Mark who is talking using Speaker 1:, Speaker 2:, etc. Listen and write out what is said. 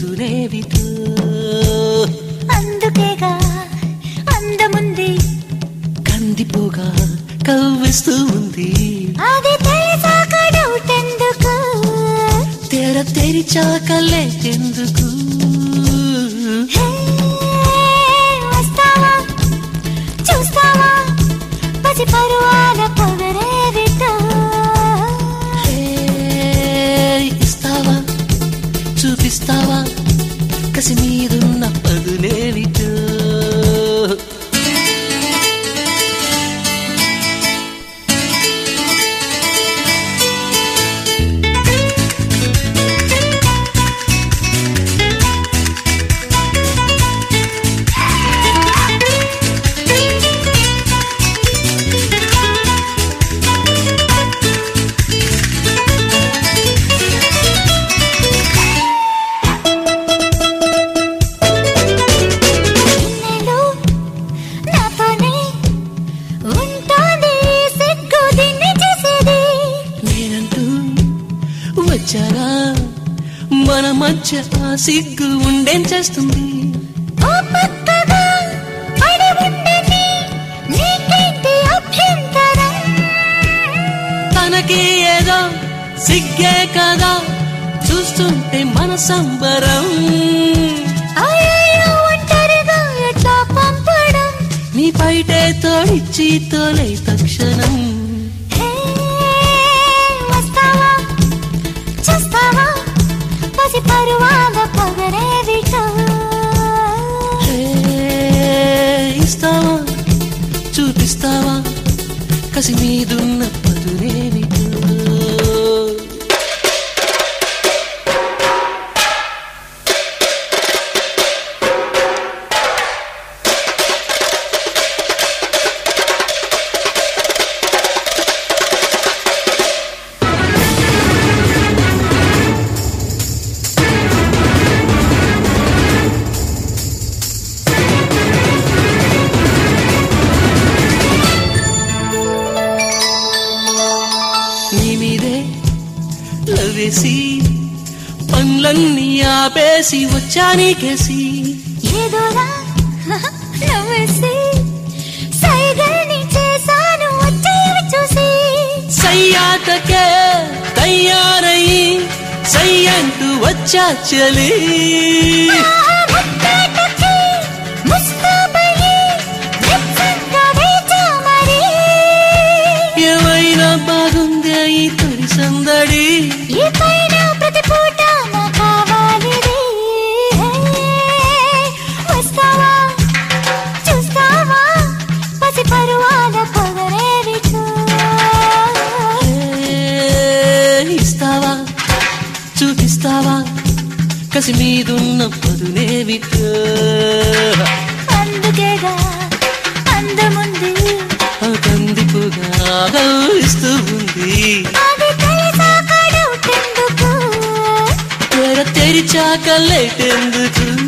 Speaker 1: అందులేవితూ అందుకేగా అందముంది. కందిపోగా కవ్విస్తూ ఉంది.
Speaker 2: అది తెలిసాక డౌటెందుకు
Speaker 1: తెర తెరిచాక లేకెందుకు? కసి మీదున్న వచ్చారా మన మధ్య ఆ సిగ్గు ఉండేం చేస్తుంది? తనకి ఏదో సిగ్గే కదా చూస్తుంటే మన సంబరం నీ పైటే తోడిచ్చి తోలే తక్షణం. కసి మీదున్న పదునేమిటో లవేసి పనులన్నీ ఆపేసి వచ్చా నీకేసి
Speaker 2: ఏదోలా? నవ్వేసి సైగల్ని చేశాను వచ్చేవి చూసి.
Speaker 1: సయ్యాటకే తయారయ్యి సై అంటూ వచ్చా చలి కసి మీదున్న పదునేవిటో
Speaker 2: అందుకేగా అందముంది.
Speaker 1: కందిపుగా ఇస్తూ ఉంది. తెరిచాక లేటెందుకు?